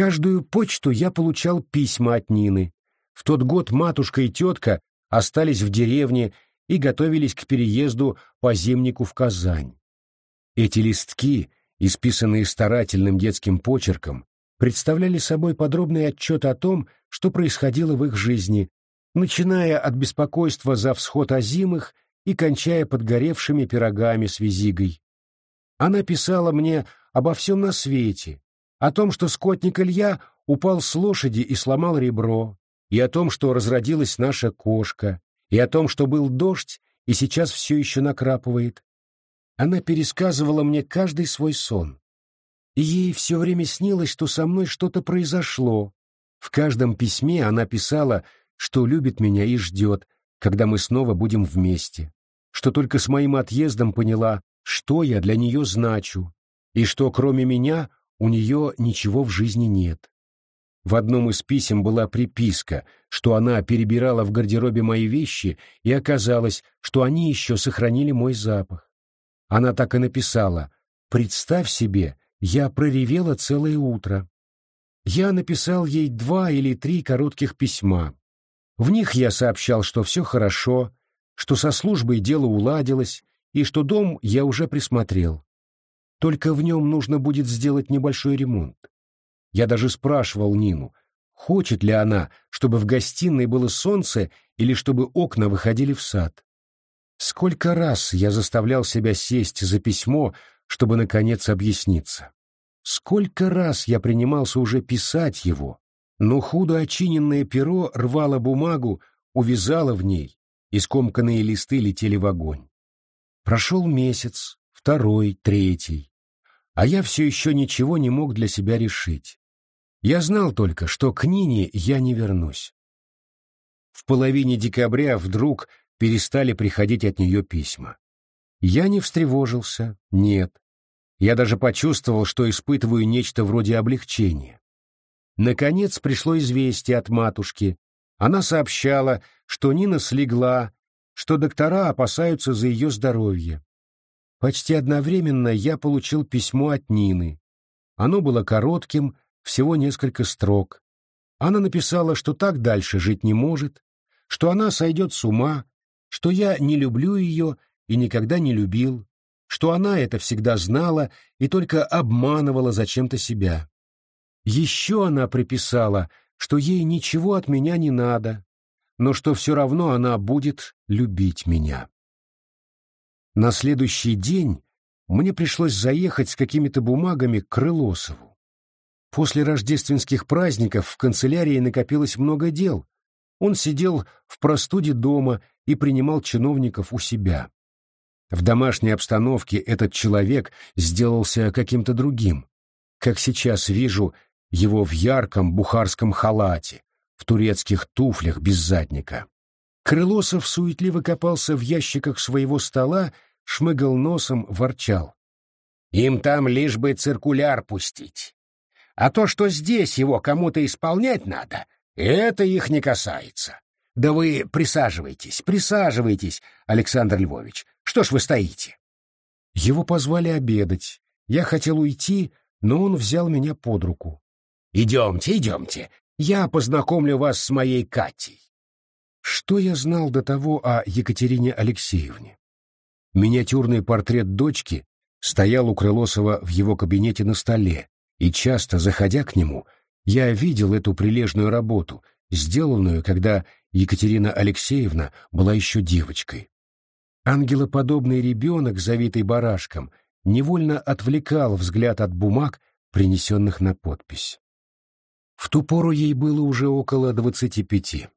каждую почту я получал письма от Нины. В тот год матушка и тетка остались в деревне и готовились к переезду по зимнику в Казань. Эти листки, исписанные старательным детским почерком, представляли собой подробный отчет о том, что происходило в их жизни, начиная от беспокойства за всход озимых и кончая подгоревшими пирогами с визигой. Она писала мне обо всем на свете, о том, что скотник Илья упал с лошади и сломал ребро, и о том, что разродилась наша кошка, и о том, что был дождь и сейчас все еще накрапывает. Она пересказывала мне каждый свой сон. Ей все время снилось, что со мной что-то произошло. В каждом письме она писала, что любит меня и ждет, когда мы снова будем вместе, что только с моим отъездом поняла, что я для нее значу, и что кроме меня у нее ничего в жизни нет. В одном из писем была приписка, что она перебирала в гардеробе мои вещи, и оказалось, что они еще сохранили мой запах. Она так и написала «Представь себе, я проревела целое утро». Я написал ей два или три коротких письма. В них я сообщал, что все хорошо, что со службой дело уладилось и что дом я уже присмотрел. Только в нем нужно будет сделать небольшой ремонт. Я даже спрашивал Нину, хочет ли она, чтобы в гостиной было солнце или чтобы окна выходили в сад. Сколько раз я заставлял себя сесть за письмо, чтобы, наконец, объясниться. Сколько раз я принимался уже писать его, но худо очиненное перо рвало бумагу, увязало в ней, и скомканные листы летели в огонь. Прошел месяц, второй, третий, а я все еще ничего не мог для себя решить. Я знал только, что к Нине я не вернусь. В половине декабря вдруг перестали приходить от нее письма. Я не встревожился, нет. Я даже почувствовал, что испытываю нечто вроде облегчения. Наконец пришло известие от матушки. Она сообщала, что Нина слегла, что доктора опасаются за ее здоровье. Почти одновременно я получил письмо от Нины. Оно было коротким, всего несколько строк. Она написала, что так дальше жить не может, что она сойдет с ума, что я не люблю ее и никогда не любил, что она это всегда знала и только обманывала зачем-то себя. Еще она приписала, что ей ничего от меня не надо, но что все равно она будет любить меня. На следующий день мне пришлось заехать с какими-то бумагами к Крылосову. После рождественских праздников в канцелярии накопилось много дел. Он сидел в простуде дома и принимал чиновников у себя. В домашней обстановке этот человек сделался каким-то другим. Как сейчас вижу его в ярком бухарском халате, в турецких туфлях без задника. Крылосов суетливо копался в ящиках своего стола, шмыгал носом, ворчал. «Им там лишь бы циркуляр пустить. А то, что здесь его кому-то исполнять надо, это их не касается. Да вы присаживайтесь, присаживайтесь, Александр Львович. Что ж вы стоите? Его позвали обедать. Я хотел уйти, но он взял меня под руку. Идемте, идемте. Я познакомлю вас с моей Катей. Что я знал до того о Екатерине Алексеевне? Миниатюрный портрет дочки стоял у Крылосова в его кабинете на столе, и часто, заходя к нему, я видел эту прилежную работу, сделанную, когда Екатерина Алексеевна была еще девочкой. Ангелоподобный ребенок, завитый барашком, невольно отвлекал взгляд от бумаг, принесенных на подпись. В ту пору ей было уже около двадцати пяти.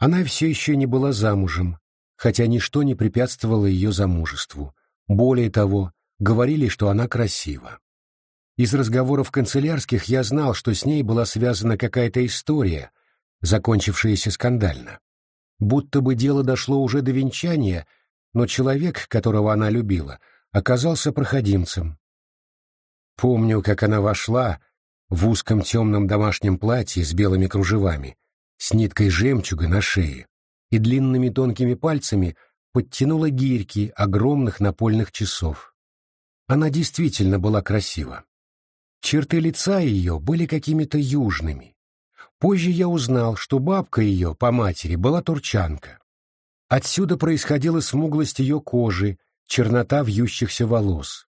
Она все еще не была замужем, хотя ничто не препятствовало ее замужеству. Более того, говорили, что она красива. Из разговоров канцелярских я знал, что с ней была связана какая-то история, закончившаяся скандально. Будто бы дело дошло уже до венчания, но человек, которого она любила, оказался проходимцем. Помню, как она вошла в узком темном домашнем платье с белыми кружевами, с ниткой жемчуга на шее, и длинными тонкими пальцами подтянула гирьки огромных напольных часов. Она действительно была красива. Черты лица ее были какими-то южными. Позже я узнал, что бабка ее по матери была турчанка. Отсюда происходила смуглость ее кожи, чернота вьющихся волос.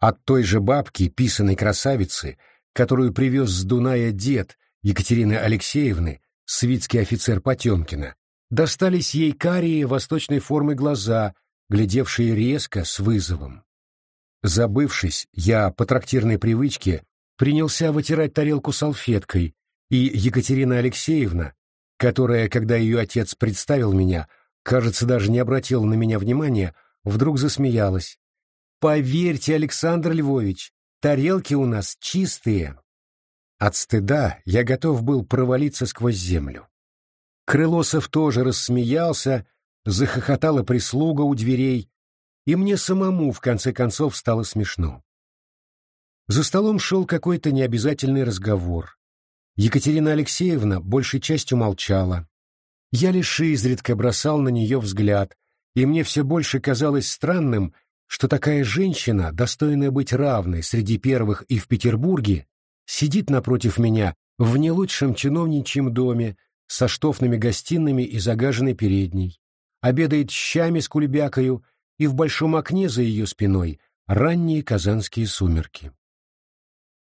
От той же бабки, писаной красавицы, которую привез с Дуная дед Екатерины Алексеевны, свитский офицер Потемкина, достались ей карие восточной формы глаза, глядевшие резко, с вызовом. Забывшись, я по трактирной привычке принялся вытирать тарелку салфеткой, и Екатерина Алексеевна, которая, когда ее отец представил меня, кажется, даже не обратила на меня внимания, вдруг засмеялась. «Поверьте, Александр Львович, тарелки у нас чистые». От стыда я готов был провалиться сквозь землю. Крылосов тоже рассмеялся, захохотала прислуга у дверей, и мне самому в конце концов стало смешно. За столом шел какой-то необязательный разговор. Екатерина Алексеевна большей частью молчала. Я лишь изредка бросал на нее взгляд, и мне все больше казалось странным, что такая женщина, достойная быть равной среди первых и в Петербурге, сидит напротив меня в не лучшем чиновничьем доме со штофными гостиными и загаженной передней, обедает щами с кульбякою, и в большом окне за ее спиной ранние казанские сумерки.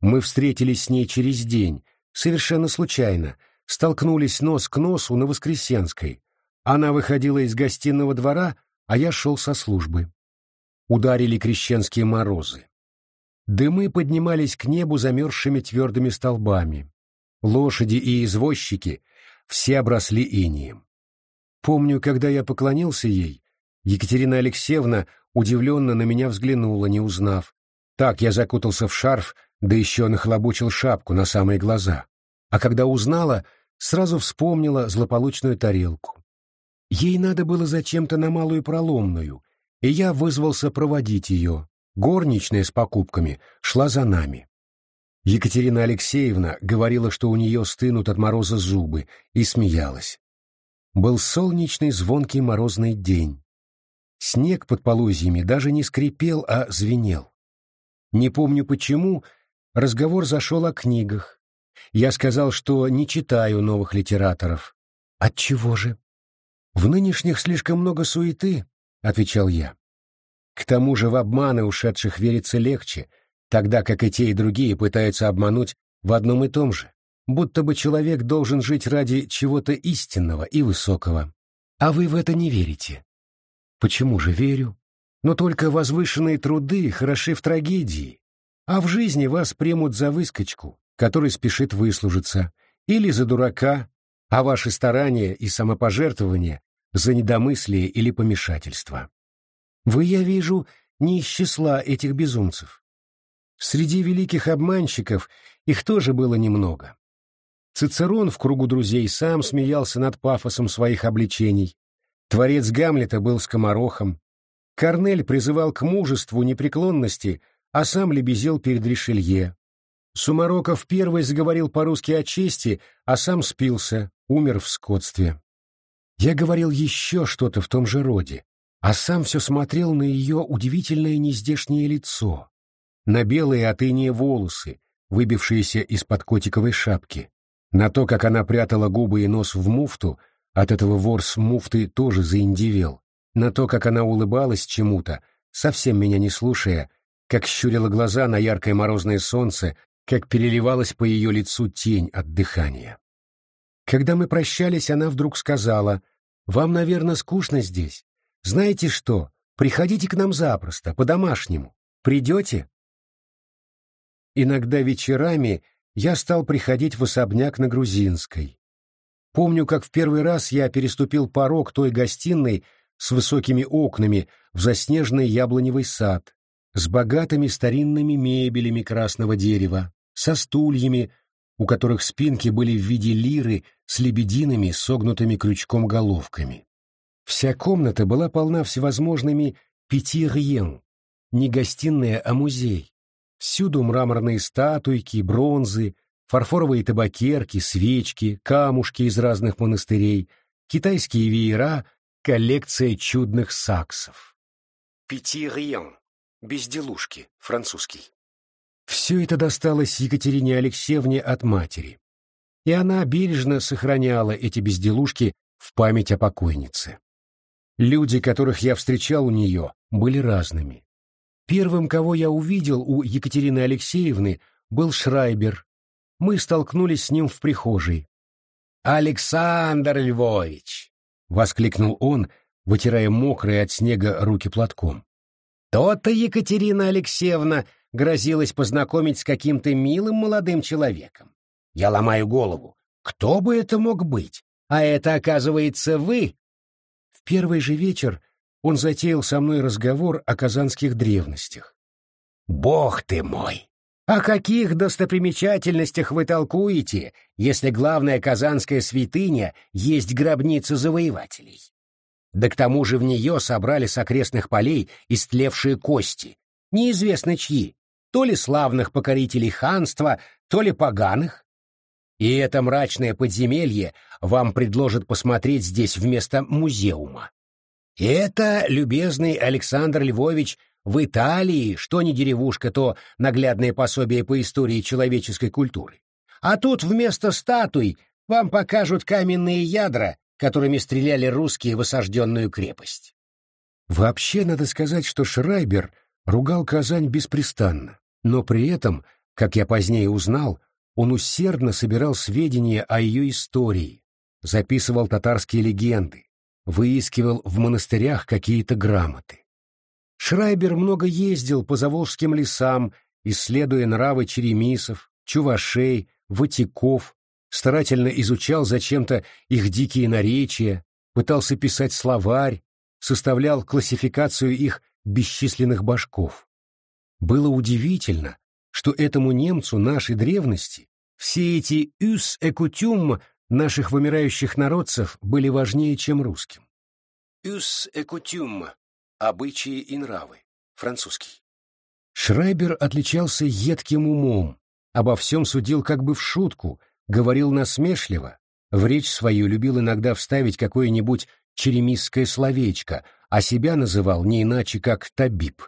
Мы встретились с ней через день, совершенно случайно, столкнулись нос к носу на Воскресенской. Она выходила из гостиного двора, а я шел со службы. Ударили крещенские морозы. Дымы поднимались к небу замерзшими твердыми столбами. Лошади и извозчики все обросли инием. Помню, когда я поклонился ей, Екатерина Алексеевна удивленно на меня взглянула, не узнав. Так я закутался в шарф, да еще нахлобучил шапку на самые глаза. А когда узнала, сразу вспомнила злополучную тарелку. Ей надо было зачем-то на малую проломную, и я вызвался проводить ее. Горничная с покупками шла за нами. Екатерина Алексеевна говорила, что у нее стынут от мороза зубы, и смеялась. Был солнечный звонкий морозный день. Снег под полозьями даже не скрипел, а звенел. Не помню почему, разговор зашел о книгах. Я сказал, что не читаю новых литераторов. Отчего же? В нынешних слишком много суеты, отвечал я. К тому же в обманы ушедших верится легче, тогда как и те, и другие пытаются обмануть в одном и том же, будто бы человек должен жить ради чего-то истинного и высокого. А вы в это не верите. Почему же верю? Но только возвышенные труды хороши в трагедии, а в жизни вас примут за выскочку, который спешит выслужиться, или за дурака, а ваши старания и самопожертвования за недомыслие или помешательство. Вы, я вижу, не из числа этих безумцев. Среди великих обманщиков их тоже было немного. Цицерон в кругу друзей сам смеялся над пафосом своих обличений, Творец Гамлета был скоморохом. Корнель призывал к мужеству, непреклонности, а сам лебезил перед Ришелье. Сумароков первый заговорил по-русски о чести, а сам спился, умер в скотстве. Я говорил еще что-то в том же роде, а сам все смотрел на ее удивительное нездешнее лицо, на белые от волосы, выбившиеся из-под котиковой шапки, на то, как она прятала губы и нос в муфту, от этого вор с муфты тоже заиндивел. На то, как она улыбалась чему-то, совсем меня не слушая, как щурила глаза на яркое морозное солнце, как переливалась по ее лицу тень от дыхания. Когда мы прощались, она вдруг сказала, «Вам, наверное, скучно здесь. Знаете что, приходите к нам запросто, по-домашнему. Придете?» Иногда вечерами я стал приходить в особняк на Грузинской. Помню, как в первый раз я переступил порог той гостиной с высокими окнами в заснеженный яблоневый сад, с богатыми старинными мебелями красного дерева, со стульями, у которых спинки были в виде лиры с лебедиными, согнутыми крючком головками. Вся комната была полна всевозможными пятирьен, не гостиная, а музей. Всюду мраморные статуйки, бронзы, фарфоровые табакерки, свечки, камушки из разных монастырей, китайские веера, коллекция чудных саксов. Пяти безделушки, французский. Все это досталось Екатерине Алексеевне от матери, и она бережно сохраняла эти безделушки в память о покойнице. Люди, которых я встречал у нее, были разными. Первым, кого я увидел у Екатерины Алексеевны, был Шрайбер. Мы столкнулись с ним в прихожей. «Александр Львович!» — воскликнул он, вытирая мокрые от снега руки платком. «То-то Екатерина Алексеевна грозилась познакомить с каким-то милым молодым человеком. Я ломаю голову. Кто бы это мог быть? А это, оказывается, вы!» Первый же вечер он затеял со мной разговор о казанских древностях. «Бог ты мой! О каких достопримечательностях вы толкуете, если главная казанская святыня есть гробница завоевателей? Да к тому же в нее собрали с окрестных полей истлевшие кости, неизвестно чьи, то ли славных покорителей ханства, то ли поганых. И это мрачное подземелье вам предложат посмотреть здесь вместо музеума. И это, любезный Александр Львович, в Италии, что не деревушка, то наглядное пособие по истории человеческой культуры. А тут вместо статуй вам покажут каменные ядра, которыми стреляли русские в осажденную крепость. Вообще, надо сказать, что Шрайбер ругал Казань беспрестанно но при этом, как я позднее узнал, он усердно собирал сведения о ее истории, записывал татарские легенды, выискивал в монастырях какие-то грамоты. Шрайбер много ездил по заволжским лесам, исследуя нравы черемисов, чувашей, ватиков, старательно изучал зачем-то их дикие наречия, пытался писать словарь, составлял классификацию их бесчисленных башков. Было удивительно, что этому немцу нашей древности все эти «юс экутюм» наших вымирающих народцев были важнее, чем русским. «Юс экутюм» — обычаи и нравы, французский. Шрайбер отличался едким умом, обо всем судил как бы в шутку, говорил насмешливо, в речь свою любил иногда вставить какое-нибудь черемисское словечко, а себя называл не иначе, как табиб.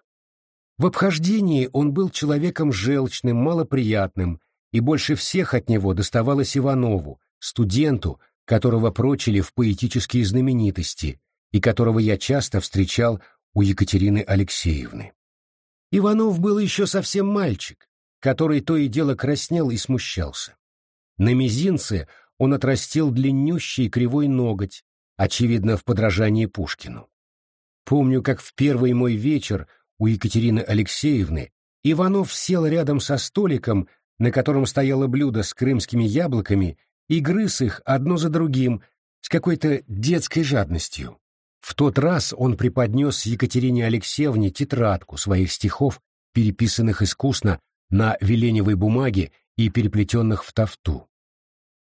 В обхождении он был человеком желчным, малоприятным, и больше всех от него доставалось Иванову, студенту, которого прочили в поэтические знаменитости и которого я часто встречал у Екатерины Алексеевны. Иванов был еще совсем мальчик, который то и дело краснел и смущался. На мизинце он отрастил длиннющий кривой ноготь, очевидно, в подражании Пушкину. Помню, как в первый мой вечер у Екатерины Алексеевны, Иванов сел рядом со столиком, на котором стояло блюдо с крымскими яблоками, и грыз их одно за другим с какой-то детской жадностью. В тот раз он преподнес Екатерине Алексеевне тетрадку своих стихов, переписанных искусно на веленевой бумаге и переплетенных в тафту.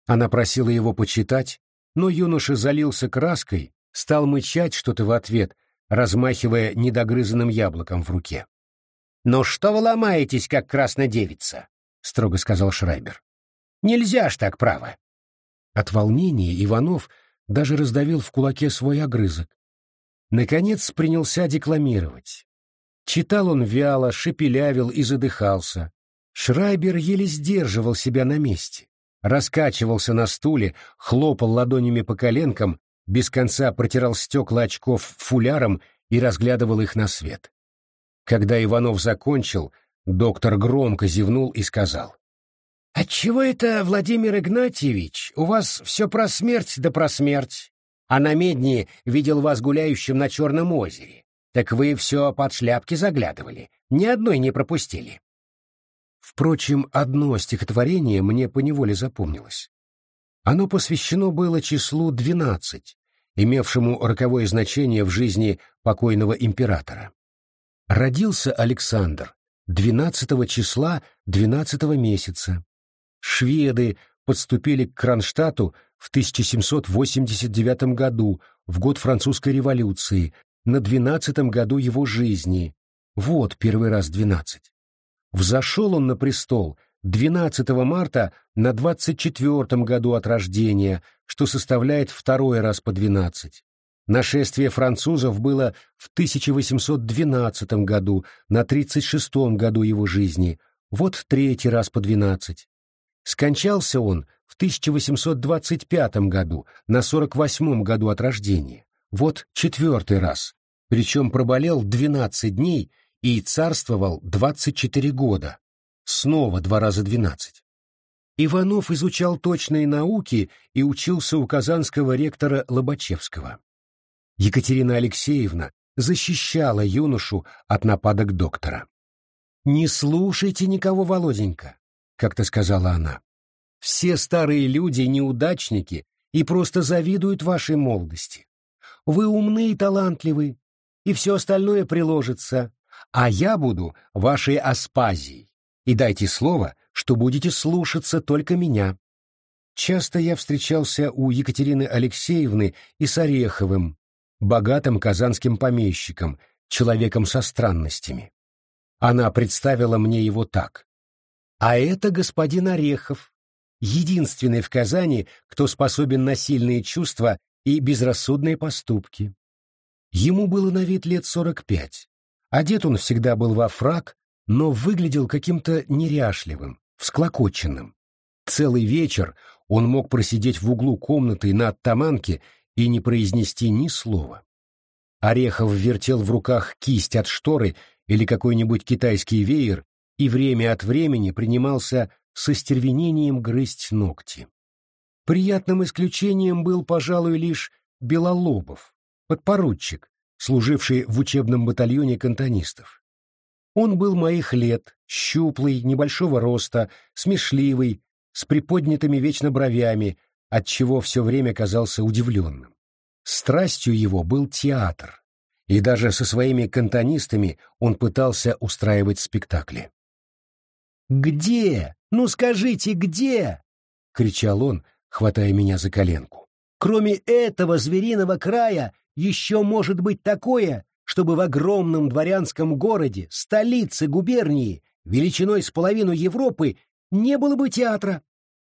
Она просила его почитать, но юноша залился краской, стал мычать что-то в ответ размахивая недогрызанным яблоком в руке. «Ну что вы ломаетесь, как краснодевица?» — строго сказал Шрайбер. «Нельзя ж так, право!» От волнения Иванов даже раздавил в кулаке свой огрызок. Наконец принялся декламировать. Читал он вяло, шепелявил и задыхался. Шрайбер еле сдерживал себя на месте. Раскачивался на стуле, хлопал ладонями по коленкам без конца протирал стекла очков фуляром и разглядывал их на свет. Когда Иванов закончил, доктор громко зевнул и сказал. «Отчего это, Владимир Игнатьевич, у вас все про смерть да про смерть? А на медне видел вас гуляющим на Черном озере. Так вы все под шляпки заглядывали, ни одной не пропустили». Впрочем, одно стихотворение мне поневоле запомнилось. Оно посвящено было числу двенадцать, имевшему роковое значение в жизни покойного императора. Родился Александр 12 числа 12 месяца. Шведы подступили к Кронштадту в 1789 году, в год французской революции, на двенадцатом году его жизни. Вот первый раз двенадцать. Взошел он на престол 12 марта на 24 году от рождения, что составляет второй раз по 12. Нашествие французов было в 1812 году, на 36 году его жизни. вот третий раз по двенадцать. Скончался он в 1825 году, на 48-м году от рождения. Вот четвертый раз, причем проболел 12 дней и царствовал 24 года. Снова два раза 12. Иванов изучал точные науки и учился у казанского ректора Лобачевского. Екатерина Алексеевна защищала юношу от нападок доктора. «Не слушайте никого, Володенька», — как-то сказала она. «Все старые люди — неудачники и просто завидуют вашей молодости. Вы умны и талантливы, и все остальное приложится, а я буду вашей аспазией. И дайте слово, что будете слушаться только меня». Часто я встречался у Екатерины Алексеевны и с Ореховым, богатым казанским помещиком, человеком со странностями. Она представила мне его так. А это господин Орехов, единственный в Казани, кто способен на сильные чувства и безрассудные поступки. Ему было на вид лет сорок пять. Одет он всегда был во фрак, но выглядел каким-то неряшливым, всклокоченным. Целый вечер он мог просидеть в углу комнаты на оттаманке и не произнести ни слова. Орехов вертел в руках кисть от шторы или какой-нибудь китайский веер и время от времени принимался со стервенением грызть ногти. Приятным исключением был, пожалуй, лишь Белолобов, подпоручик, служивший в учебном батальоне кантонистов. Он был моих лет, щуплый, небольшого роста, смешливый, с приподнятыми вечно бровями, отчего все время казался удивленным. Страстью его был театр, и даже со своими кантонистами он пытался устраивать спектакли. «Где? Ну скажите, где?» — кричал он, хватая меня за коленку. «Кроме этого звериного края еще может быть такое, чтобы в огромном дворянском городе, столице губернии, величиной с половину Европы, не было бы театра.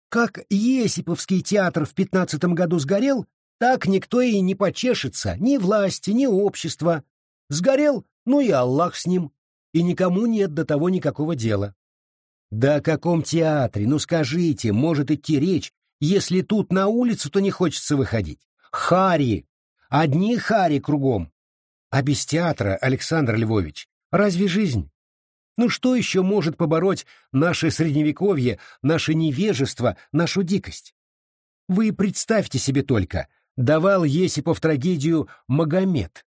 Как Есиповский театр в пятнадцатом году сгорел, так никто и не почешется, ни власти, ни общества. Сгорел, ну и Аллах с ним, и никому нет до того никакого дела. Да о каком театре, ну скажите, может идти речь, если тут на улицу-то не хочется выходить? Хари! Одни хари кругом. А без театра, Александр Львович, разве жизнь? Ну что еще может побороть наше средневековье, наше невежество, нашу дикость? Вы представьте себе только, давал Есипов трагедию «Магомед».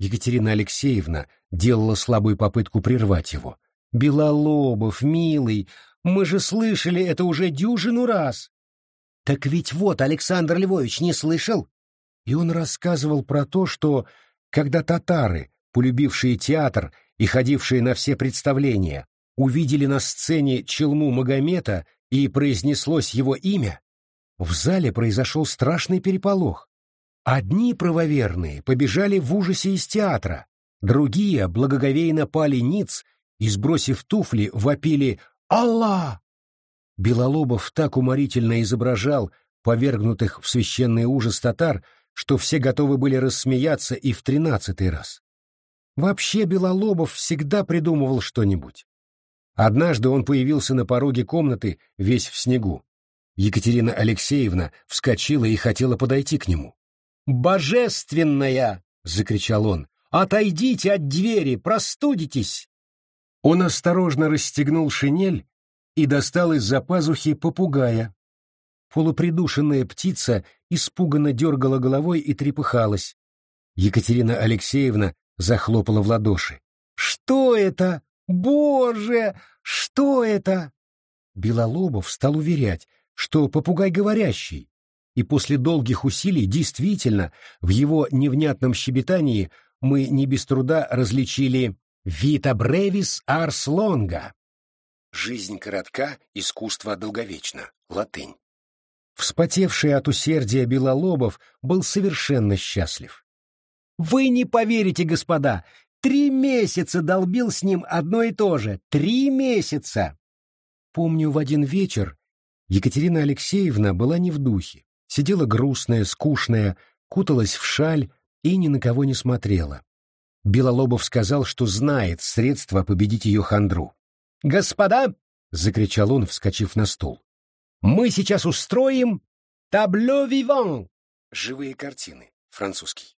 Екатерина Алексеевна делала слабую попытку прервать его. «Белолобов, милый, мы же слышали это уже дюжину раз». «Так ведь вот Александр Львович не слышал?» И он рассказывал про то, что, когда татары, полюбившие театр и ходившие на все представления, увидели на сцене челму Магомета и произнеслось его имя, в зале произошел страшный переполох. Одни правоверные побежали в ужасе из театра, другие благоговейно пали ниц и, сбросив туфли, вопили «Аллах!». Белолобов так уморительно изображал повергнутых в священный ужас татар, что все готовы были рассмеяться и в тринадцатый раз. Вообще Белолобов всегда придумывал что-нибудь. Однажды он появился на пороге комнаты весь в снегу. Екатерина Алексеевна вскочила и хотела подойти к нему. «Божественная!» — закричал он. «Отойдите от двери, простудитесь!» Он осторожно расстегнул шинель и достал из-за пазухи попугая. Полупридушенная птица испуганно дергала головой и трепыхалась. Екатерина Алексеевна захлопала в ладоши. «Что это? Боже! Что это?» Белолобов стал уверять, что попугай говорящий, и после долгих усилий действительно в его невнятном щебетании мы не без труда различили «Vita brevis ars longa» — «Жизнь коротка, искусство долговечно» — латынь. Вспотевший от усердия Белолобов был совершенно счастлив. Вы не поверите, господа, три месяца долбил с ним одно и то же. Три месяца! Помню, в один вечер Екатерина Алексеевна была не в духе, сидела грустная, скучная, куталась в шаль и ни на кого не смотрела. Белолобов сказал, что знает средства победить ее хандру. «Господа!» — закричал он, вскочив на стул. «Мы сейчас устроим табло виван!» Живые картины, французский.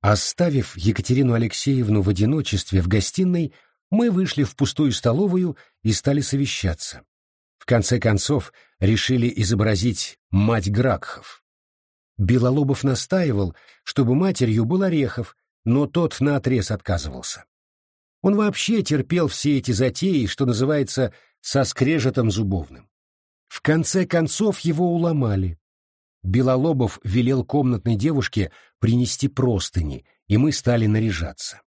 Оставив Екатерину Алексеевну в одиночестве в гостиной, мы вышли в пустую столовую и стали совещаться. В конце концов, решили изобразить мать Гракхов. Белолобов настаивал, чтобы матерью был Орехов, но тот наотрез отказывался. Он вообще терпел все эти затеи, что называется, со скрежетом зубовным. В конце концов его уломали. Белолобов велел комнатной девушке принести простыни, и мы стали наряжаться.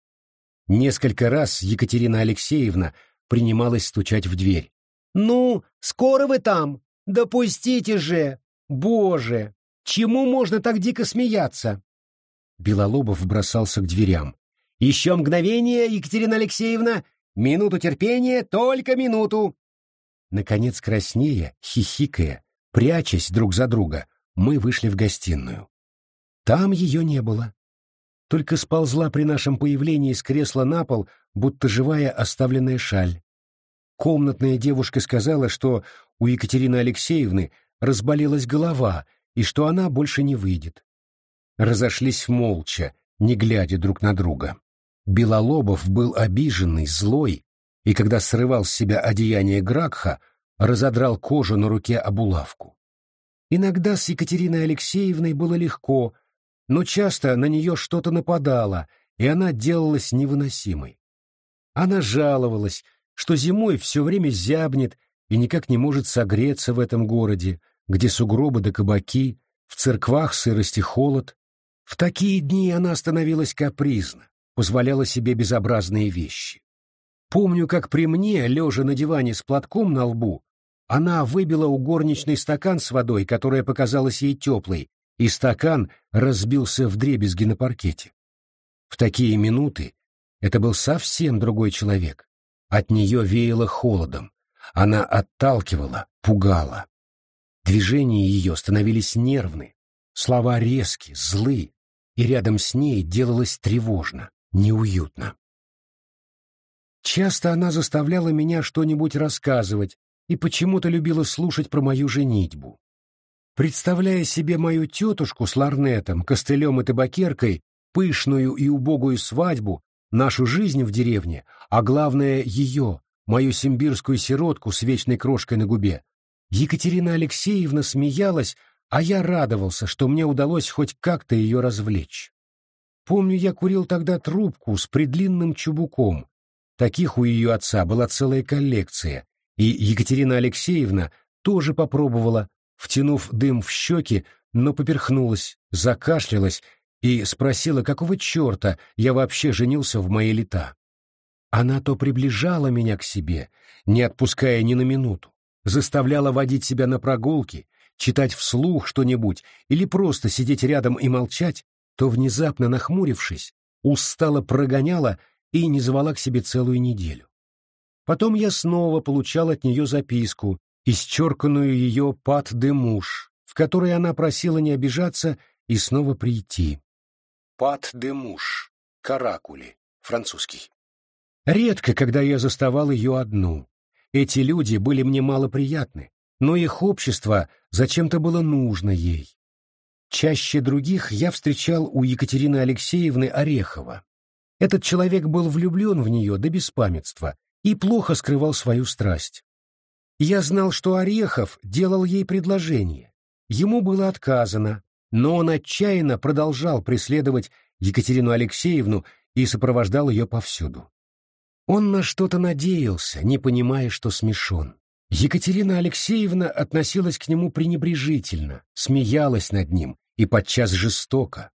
Несколько раз Екатерина Алексеевна принималась стучать в дверь. «Ну, скоро вы там? Допустите же! Боже! Чему можно так дико смеяться?» Белолобов бросался к дверям. «Еще мгновение, Екатерина Алексеевна! Минуту терпения, только минуту!» Наконец, краснея, хихикая, прячась друг за друга, мы вышли в гостиную. Там ее не было. Только сползла при нашем появлении с кресла на пол, будто живая оставленная шаль. Комнатная девушка сказала, что у Екатерины Алексеевны разболелась голова и что она больше не выйдет. Разошлись молча, не глядя друг на друга. Белолобов был обиженный, злой, и когда срывал с себя одеяние Гракха, разодрал кожу на руке об улавку. Иногда с Екатериной Алексеевной было легко, но часто на нее что-то нападало, и она делалась невыносимой. Она жаловалась, что зимой все время зябнет и никак не может согреться в этом городе, где сугробы да кабаки, в церквах сырость и холод. В такие дни она становилась капризна, позволяла себе безобразные вещи. Помню, как при мне, лежа на диване с платком на лбу, она выбила у горничной стакан с водой, которая показалась ей теплой, и стакан разбился в дребезги на паркете. В такие минуты это был совсем другой человек. От нее веяло холодом. Она отталкивала, пугала. Движения ее становились нервны, слова резки, злы, и рядом с ней делалось тревожно, неуютно. Часто она заставляла меня что-нибудь рассказывать и почему-то любила слушать про мою женитьбу. Представляя себе мою тетушку с ларнетом, костылем и табакеркой, пышную и убогую свадьбу, нашу жизнь в деревне, а главное ее, мою симбирскую сиротку с вечной крошкой на губе, Екатерина Алексеевна смеялась, а я радовался, что мне удалось хоть как-то ее развлечь. Помню, я курил тогда трубку с предлинным чубуком. Таких у ее отца была целая коллекция, и Екатерина Алексеевна тоже попробовала, втянув дым в щеки, но поперхнулась, закашлялась и спросила, какого черта я вообще женился в мои лета. Она то приближала меня к себе, не отпуская ни на минуту, заставляла водить себя на прогулки, читать вслух что-нибудь или просто сидеть рядом и молчать, то, внезапно нахмурившись, устало прогоняла и не звала к себе целую неделю. Потом я снова получал от нее записку, исчерканную ее пат де муж, в которой она просила не обижаться и снова прийти. Пат де муж, каракули, французский. Редко, когда я заставал ее одну. Эти люди были мне малоприятны, но их общество зачем-то было нужно ей. Чаще других я встречал у Екатерины Алексеевны Орехова. Этот человек был влюблен в нее до беспамятства и плохо скрывал свою страсть. Я знал, что Орехов делал ей предложение. Ему было отказано, но он отчаянно продолжал преследовать Екатерину Алексеевну и сопровождал ее повсюду. Он на что-то надеялся, не понимая, что смешон. Екатерина Алексеевна относилась к нему пренебрежительно, смеялась над ним и подчас жестоко.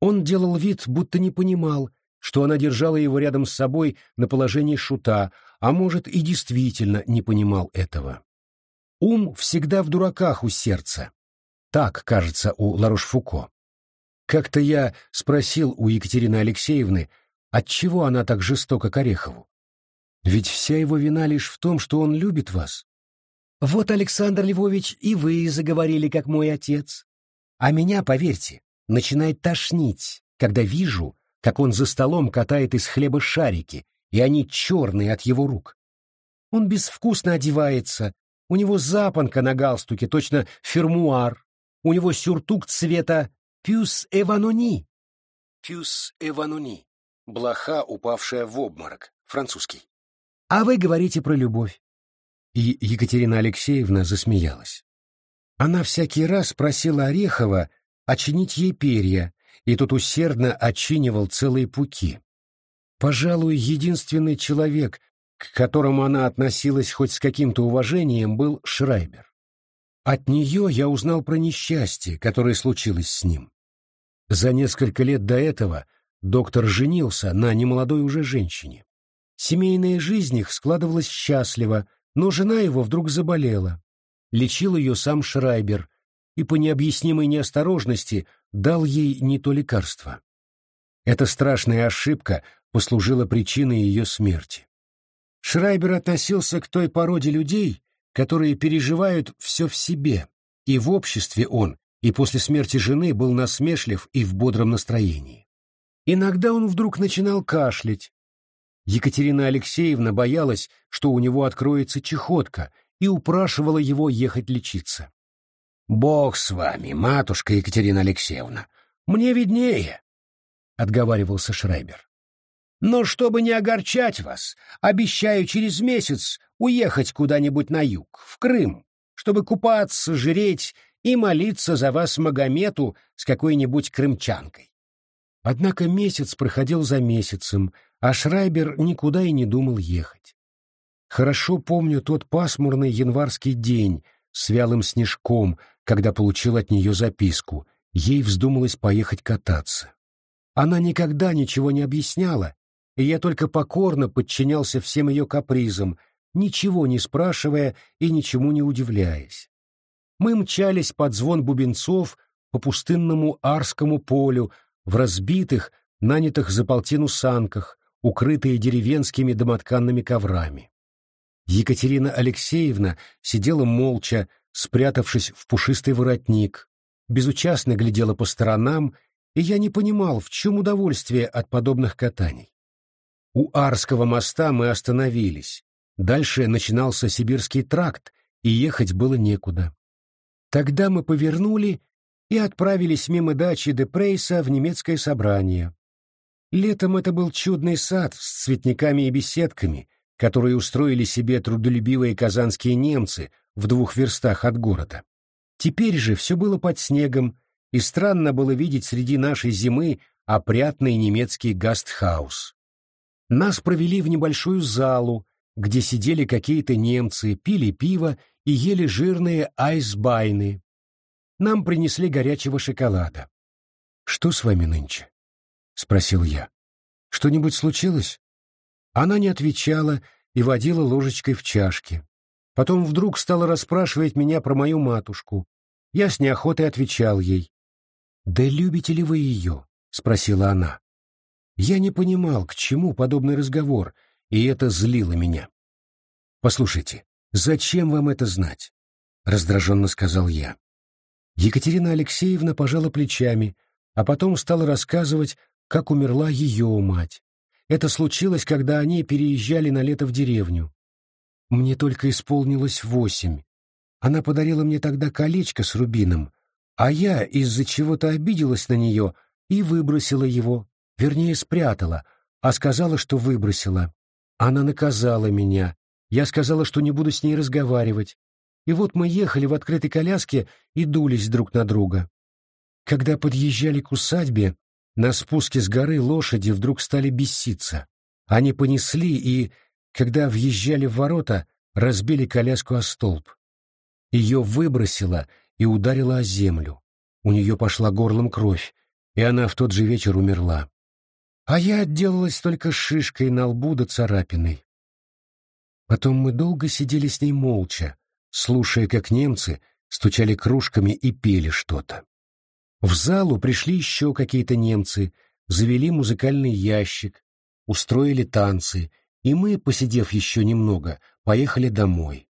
Он делал вид, будто не понимал, что она держала его рядом с собой на положении шута, а может и действительно не понимал этого. Ум всегда в дураках у сердца. Так, кажется, у Ларуш-Фуко. Как-то я спросил у Екатерины Алексеевны, отчего она так жестока к Орехову. Ведь вся его вина лишь в том, что он любит вас. Вот, Александр Львович, и вы заговорили, как мой отец. А меня, поверьте, начинает тошнить, когда вижу, как он за столом катает из хлеба шарики, и они черные от его рук. Он безвкусно одевается, у него запонка на галстуке, точно фермуар, у него сюртук цвета пюс эванони. Пюс эванони. Блоха, упавшая в обморок. Французский. А вы говорите про любовь. И Екатерина Алексеевна засмеялась. Она всякий раз просила Орехова очинить ей перья, и тот усердно очинивал целые пуки. Пожалуй, единственный человек, к которому она относилась хоть с каким-то уважением, был Шрайбер. От нее я узнал про несчастье, которое случилось с ним. За несколько лет до этого доктор женился на немолодой уже женщине. Семейная жизнь их складывалась счастливо, но жена его вдруг заболела. Лечил ее сам Шрайбер и по необъяснимой неосторожности дал ей не то лекарство. Эта страшная ошибка послужила причиной ее смерти. Шрайбер относился к той породе людей, которые переживают все в себе, и в обществе он, и после смерти жены был насмешлив и в бодром настроении. Иногда он вдруг начинал кашлять. Екатерина Алексеевна боялась, что у него откроется чехотка, и упрашивала его ехать лечиться. «Бог с вами, матушка Екатерина Алексеевна, мне виднее», — отговаривался Шрайбер. «Но чтобы не огорчать вас, обещаю через месяц уехать куда-нибудь на юг, в Крым, чтобы купаться, жреть и молиться за вас Магомету с какой-нибудь крымчанкой. Однако месяц проходил за месяцем, а Шрайбер никуда и не думал ехать. Хорошо помню тот пасмурный январский день с вялым снежком, когда получил от нее записку. Ей вздумалось поехать кататься. Она никогда ничего не объясняла, и я только покорно подчинялся всем ее капризам, ничего не спрашивая и ничему не удивляясь. Мы мчались под звон бубенцов по пустынному Арскому полю в разбитых, нанятых за полтину санках, укрытые деревенскими домотканными коврами. Екатерина Алексеевна сидела молча, спрятавшись в пушистый воротник, безучастно глядела по сторонам, и я не понимал, в чем удовольствие от подобных катаний. У Арского моста мы остановились, Дальше начинался Сибирский тракт, и ехать было некуда. Тогда мы повернули и отправились мимо дачи Депрейса в немецкое собрание. Летом это был чудный сад с цветниками и беседками, которые устроили себе трудолюбивые казанские немцы в двух верстах от города. Теперь же все было под снегом, и странно было видеть среди нашей зимы опрятный немецкий гастхаус. Нас провели в небольшую залу, где сидели какие-то немцы, пили пиво и ели жирные айсбайны. Нам принесли горячего шоколада. «Что с вами нынче?» — спросил я. «Что-нибудь случилось?» Она не отвечала и водила ложечкой в чашке. Потом вдруг стала расспрашивать меня про мою матушку. Я с неохотой отвечал ей. «Да любите ли вы ее?» — спросила она. Я не понимал, к чему подобный разговор — и это злило меня. «Послушайте, зачем вам это знать?» — раздраженно сказал я. Екатерина Алексеевна пожала плечами, а потом стала рассказывать, как умерла ее мать. Это случилось, когда они переезжали на лето в деревню. Мне только исполнилось восемь. Она подарила мне тогда колечко с рубином, а я из-за чего-то обиделась на нее и выбросила его, вернее, спрятала, а сказала, что выбросила. Она наказала меня. Я сказала, что не буду с ней разговаривать. И вот мы ехали в открытой коляске и дулись друг на друга. Когда подъезжали к усадьбе, на спуске с горы лошади вдруг стали беситься. Они понесли и, когда въезжали в ворота, разбили коляску о столб. Ее выбросило и ударило о землю. У нее пошла горлом кровь, и она в тот же вечер умерла а я отделалась только шишкой на лбу да царапиной. Потом мы долго сидели с ней молча, слушая, как немцы стучали кружками и пели что-то. В залу пришли еще какие-то немцы, завели музыкальный ящик, устроили танцы, и мы, посидев еще немного, поехали домой.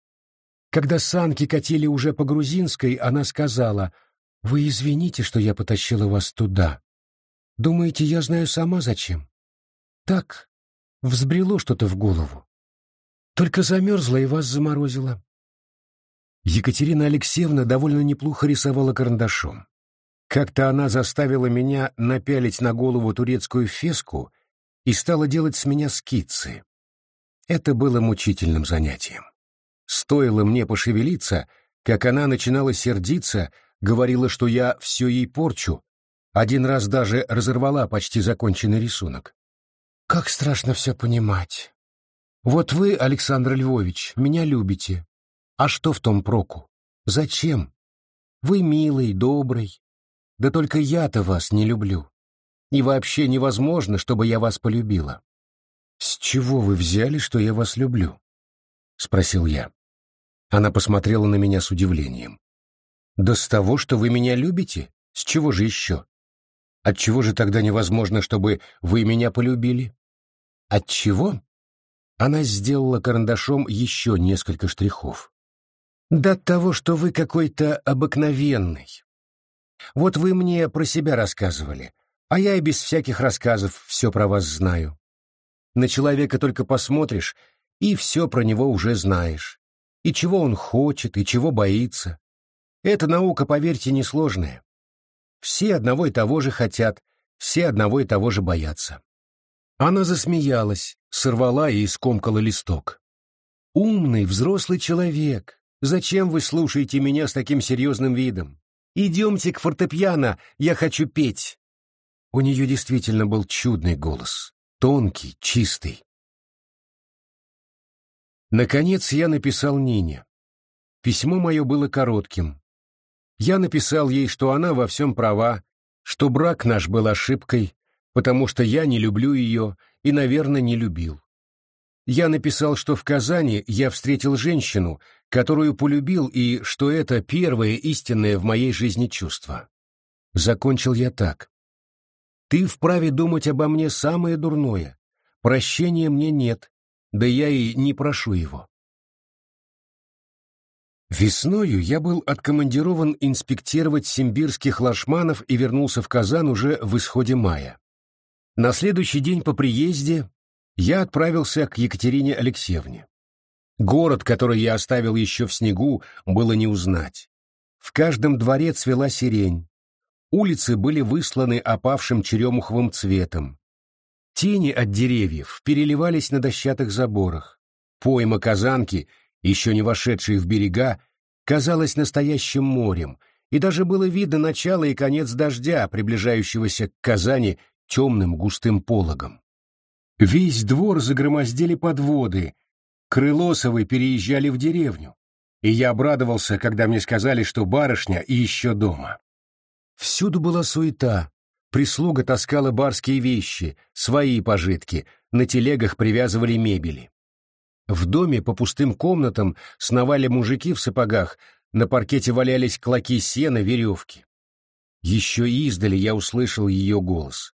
Когда санки катили уже по Грузинской, она сказала, «Вы извините, что я потащила вас туда. Думаете, я знаю сама зачем? Так, взбрело что-то в голову. Только замерзла и вас заморозила. Екатерина Алексеевна довольно неплохо рисовала карандашом. Как-то она заставила меня напялить на голову турецкую феску и стала делать с меня скицы. Это было мучительным занятием. Стоило мне пошевелиться, как она начинала сердиться, говорила, что я все ей порчу, один раз даже разорвала почти законченный рисунок. Как страшно все понимать. Вот вы, Александр Львович, меня любите. А что в том проку? Зачем? Вы милый, добрый. Да только я-то вас не люблю. И вообще невозможно, чтобы я вас полюбила. С чего вы взяли, что я вас люблю? Спросил я. Она посмотрела на меня с удивлением. «Да с того, что вы меня любите? С чего же еще? Отчего же тогда невозможно, чтобы вы меня полюбили?» От чего? Она сделала карандашом еще несколько штрихов. «Да того, что вы какой-то обыкновенный. Вот вы мне про себя рассказывали, а я и без всяких рассказов все про вас знаю. На человека только посмотришь, и все про него уже знаешь и чего он хочет, и чего боится. Эта наука, поверьте, несложная. Все одного и того же хотят, все одного и того же боятся. Она засмеялась, сорвала и скомкала листок. «Умный, взрослый человек, зачем вы слушаете меня с таким серьезным видом? Идемте к фортепиано, я хочу петь». У нее действительно был чудный голос, тонкий, чистый. Наконец я написал Нине. Письмо мое было коротким. Я написал ей, что она во всем права, что брак наш был ошибкой, потому что я не люблю ее и, наверное, не любил. Я написал, что в Казани я встретил женщину, которую полюбил, и что это первое истинное в моей жизни чувство. Закончил я так. Ты вправе думать обо мне самое дурное. Прощения мне нет, да я и не прошу его. Весною я был откомандирован инспектировать симбирских лашманов и вернулся в Казан уже в исходе мая. На следующий день по приезде я отправился к Екатерине Алексеевне. Город, который я оставил еще в снегу, было не узнать. В каждом дворе цвела сирень. Улицы были высланы опавшим черемуховым цветом. Тени от деревьев переливались на дощатых заборах. Пойма Казанки, еще не вошедшие в берега, казалась настоящим морем, и даже было видно начало и конец дождя, приближающегося к Казани темным густым пологом. Весь двор загромоздили подводы, Крылосовы переезжали в деревню, и я обрадовался, когда мне сказали, что барышня еще дома. Всюду была суета, Прислуга таскала барские вещи, свои пожитки, на телегах привязывали мебели. В доме по пустым комнатам сновали мужики в сапогах, на паркете валялись клоки сена, веревки. Еще издали я услышал ее голос.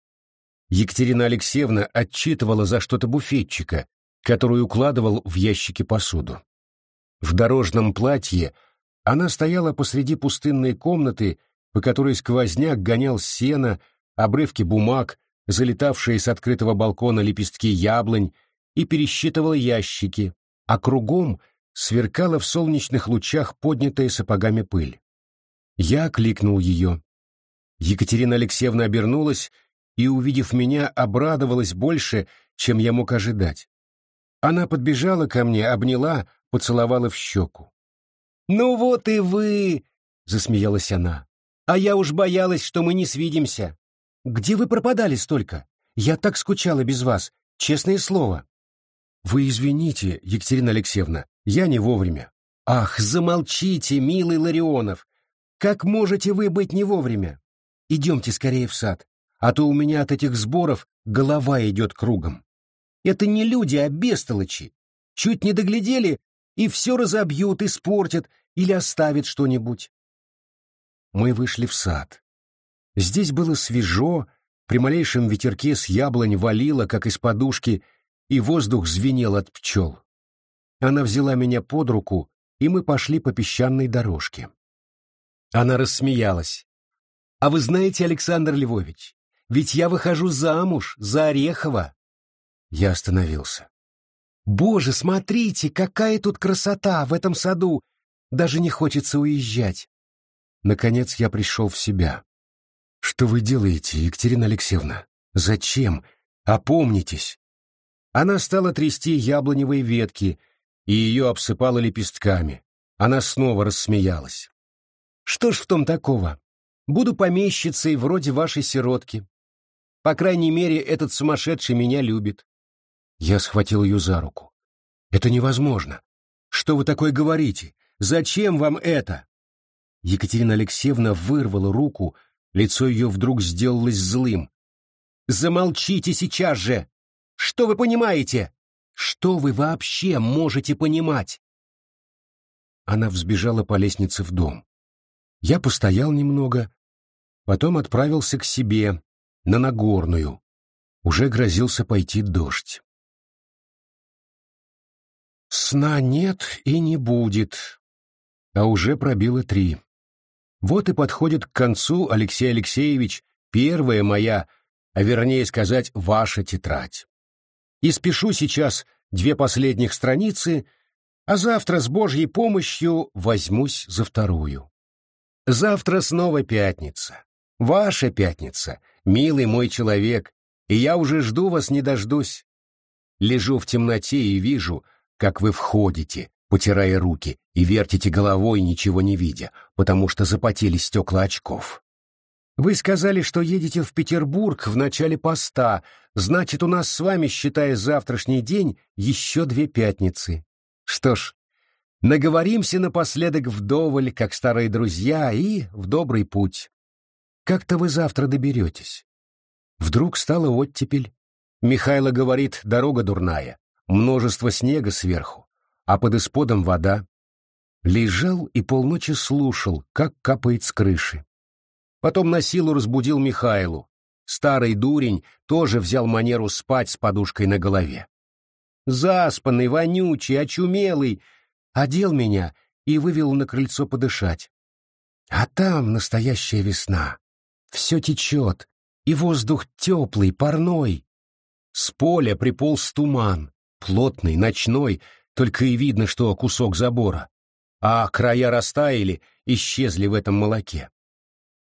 Екатерина Алексеевна отчитывала за что-то буфетчика, который укладывал в ящики посуду. В дорожном платье она стояла посреди пустынной комнаты, по которой сквозняк гонял сено, обрывки бумаг, залетавшие с открытого балкона лепестки яблонь, и пересчитывала ящики, а кругом сверкала в солнечных лучах поднятая сапогами пыль. Я окликнул ее. Екатерина Алексеевна обернулась и, увидев меня, обрадовалась больше, чем я мог ожидать. Она подбежала ко мне, обняла, поцеловала в щеку. «Ну вот и вы!» — засмеялась она. «А я уж боялась, что мы не свидимся. Где вы пропадали столько? Я так скучала без вас, честное слово. Вы извините, Екатерина Алексеевна, я не вовремя. Ах, замолчите, милый Ларионов. Как можете вы быть не вовремя? Идемте скорее в сад, а то у меня от этих сборов голова идет кругом. Это не люди, а бестолочи. Чуть не доглядели, и все разобьют, испортят или оставят что-нибудь. Мы вышли в сад. Здесь было свежо, при малейшем ветерке с яблонь валило, как из подушки, и воздух звенел от пчел. Она взяла меня под руку, и мы пошли по песчаной дорожке. Она рассмеялась. «А вы знаете, Александр Львович, ведь я выхожу замуж за Орехова!» Я остановился. Боже, смотрите, какая тут красота в этом саду! Даже не хочется уезжать. Наконец я пришел в себя. Что вы делаете, Екатерина Алексеевна? Зачем? Опомнитесь. Она стала трясти яблоневые ветки, и ее обсыпала лепестками. Она снова рассмеялась. Что ж в том такого? Буду помещицей вроде вашей сиротки. По крайней мере, этот сумасшедший меня любит. Я схватил ее за руку. Это невозможно. Что вы такое говорите? Зачем вам это? Екатерина Алексеевна вырвала руку, лицо ее вдруг сделалось злым. Замолчите сейчас же! Что вы понимаете? Что вы вообще можете понимать? Она взбежала по лестнице в дом. Я постоял немного, потом отправился к себе, на Нагорную. Уже грозился пойти дождь. Сна нет и не будет, а уже пробило три. Вот и подходит к концу, Алексей Алексеевич, первая моя, а вернее сказать, ваша тетрадь и спешу сейчас две последних страницы, а завтра с Божьей помощью возьмусь за вторую. Завтра снова пятница. Ваша пятница, милый мой человек, и я уже жду вас не дождусь. Лежу в темноте и вижу, как вы входите, потирая руки, и вертите головой, ничего не видя, потому что запотели стекла очков. Вы сказали, что едете в Петербург в начале поста, значит, у нас с вами, считая завтрашний день, еще две пятницы. Что ж, наговоримся напоследок вдоволь, как старые друзья, и в добрый путь. Как-то вы завтра доберетесь. Вдруг стала оттепель. Михайло говорит, дорога дурная, множество снега сверху, а под исподом вода. Лежал и полночи слушал, как капает с крыши. Потом на силу разбудил Михайлу. Старый дурень тоже взял манеру спать с подушкой на голове. Заспанный, вонючий, очумелый, одел меня и вывел на крыльцо подышать. А там настоящая весна. Все течет, и воздух теплый, парной. С поля приполз туман, плотный, ночной, только и видно, что кусок забора. А края растаяли, исчезли в этом молоке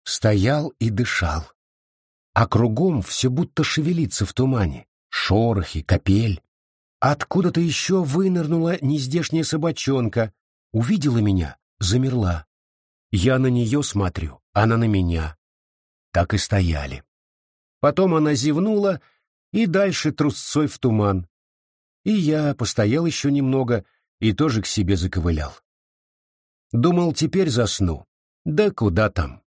стоял и дышал. А кругом все будто шевелится в тумане. Шорохи, капель. Откуда-то еще вынырнула нездешняя собачонка, увидела меня, замерла. Я на нее смотрю, она на меня. Так и стояли. Потом она зевнула и дальше трусцой в туман. И я постоял еще немного и тоже к себе заковылял. Думал, теперь засну. Да куда там?